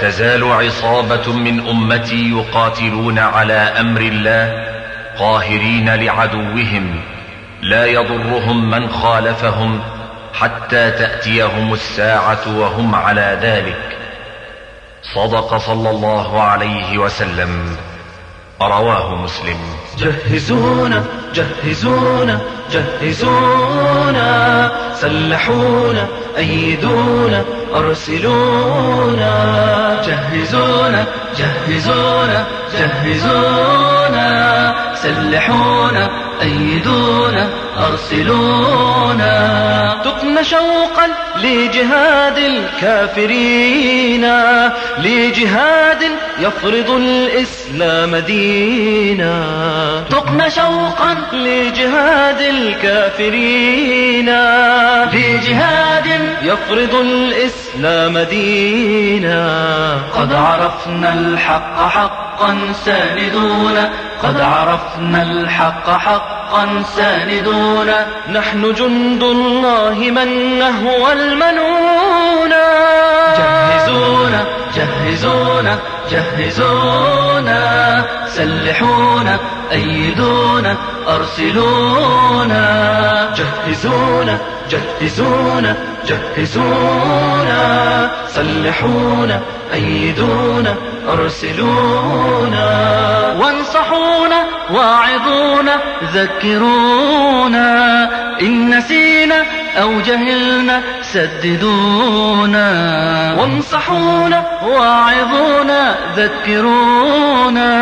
تزال عصابة من أمتي يقاتلون على أمر الله قاهرين لعدوهم لا يضرهم من خالفهم حتى تأتيهم الساعة وهم على ذلك. صدق صلى الله عليه وسلم. رواه مسلم. جهزونا جهزونا جهزونا. سلحونا أيدونا أرسلونا جهزونا جهزونا جهزونا سلحونا أيدونا أرسلونا. تقن شوقا لجهاد الكافرين لجهاد يفرض الإسلام دينا. تقن شوقا لجهاد الكافرين. لجهاد يفرض الإسلام دينا. قد عرفنا الحق حقا ساندونا. قد عرفنا الحق حقا ساندونا. نحن جند الله من نهوى المنونا. جهزونا جهزونا جهزونا سلحونا أيدونا أرسلونا. جهزونا جهزونا جهزونا. سلحونا أيدونا أرسلونا. وانصحونا واعظونا ذكرونا. إن نسينا أو جهلنا سددونا وانصحونا واعظونا ذكرونا.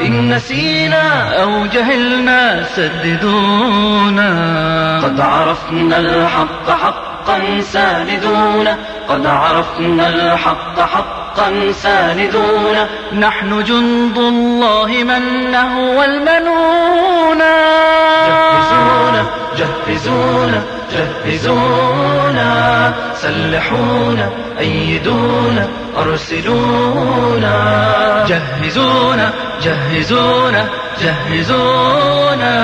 إن نسينا أو جهلنا سددونا. قد عرفنا الحق حقا ساندونا. قد عرفنا الحق حقا ساندونا. نحن جند الله من نهوى المنونا. جهزونا جهزونا جهزونا سلحونا أيدونا أرسلونا. جهزونا جهزونا جهزونا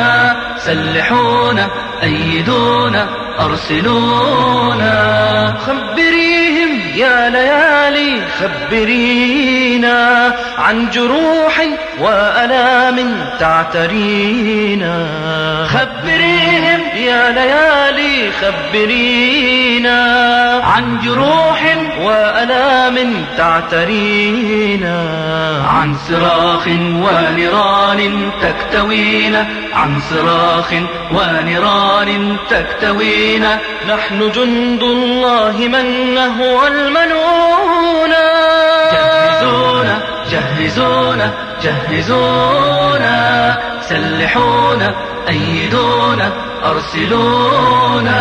سلحونا أيدونا أرسلونا. خبريهم يا ليالي خبرينا عن جروح وألام تعترينا. خبريهم يا ليالي خبرينا عن جروح وألام تعترينا. عن صراخ ونيران تكتوينا. عن صراخ ونيران تكتوينا. نحن جند الله من نهوى المنونا جهزونا جهزونا جهزونا. سلحونا أيدونا. أرسلونا.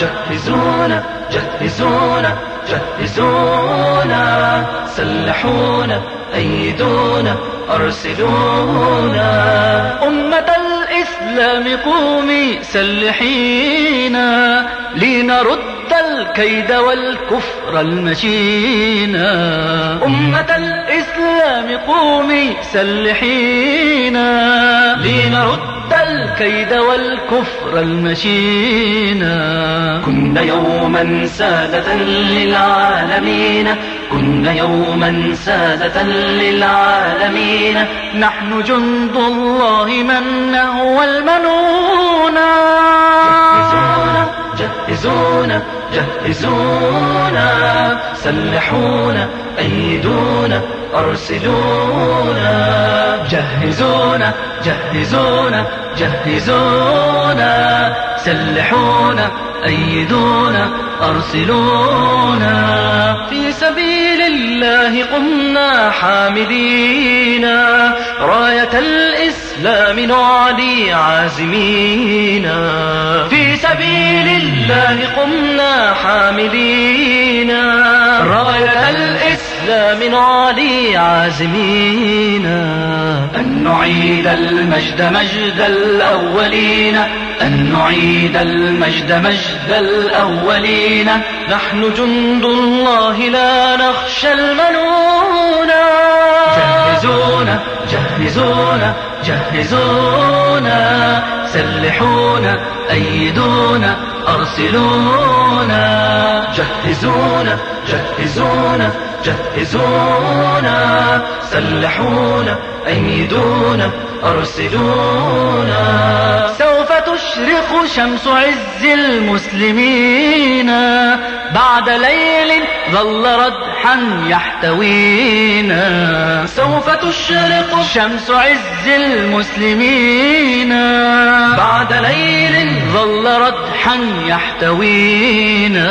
جهزونا جهزونا جهزونا. سلحونا أيدونا أرسلونا. أمة الإسلام قومي سلحينا لنرد الكيد والكفر المشينا أمة الإسلام قومي سلحينا لنرد الكيد والكفر المشينا. كنا يوما سادة للعالمين. كنا يوما سادة للعالمين. نحن جند الله من نهوى المنونا جهزونا جهزونا. سلحونا أيدونا أرسلونا. جهزونا جهزونا. جهزونا سلحونا أيدونا أرسلونا. في سبيل الله قمنا حاملين راية الإسلام نعلي عازمين. في سبيل الله قمنا حاملين راية الإسلام نعلي عازمين. أن نعيد المجد مجد الأولين. أن نعيد المجد مجد الأولين. نحن جند الله لا نخشى المنونا جهزونا جهزونا جهزونا. سلحونا أيدونا أرسلونا. جهزونا جهزونا جهزونا. سلحونا أيدونا أرسلونا. تشرق شمس عز المسلمين. بعد ليل ظل ردحا يحتوينا سوف تشرق شمس عز المسلمين. بعد ليل ظل ردحا يحتوينا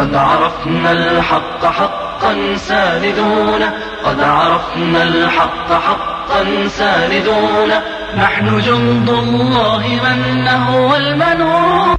قد عرفنا الحق حقا ساندونا قد عرفنا الحق حقا ساندونا نحن جند الله من نهوى المنون.